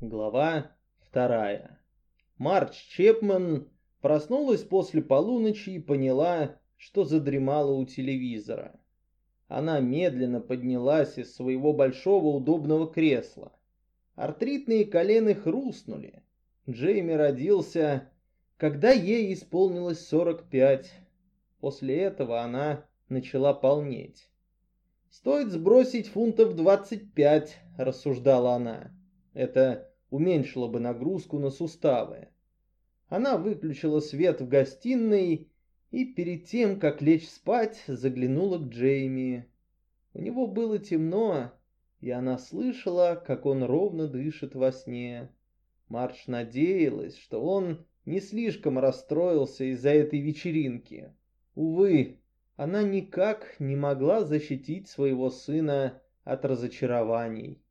Глава вторая. Марч Чепман проснулась после полуночи и поняла, что задремала у телевизора. Она медленно поднялась из своего большого удобного кресла. Артритные колены хрустнули. Джейми родился, когда ей исполнилось 45. После этого она начала полнеть. «Стоит сбросить фунтов 25», — рассуждала она. Это уменьшило бы нагрузку на суставы. Она выключила свет в гостиной и перед тем, как лечь спать, заглянула к Джейми. У него было темно, и она слышала, как он ровно дышит во сне. Марш надеялась, что он не слишком расстроился из-за этой вечеринки. Увы, она никак не могла защитить своего сына от разочарований.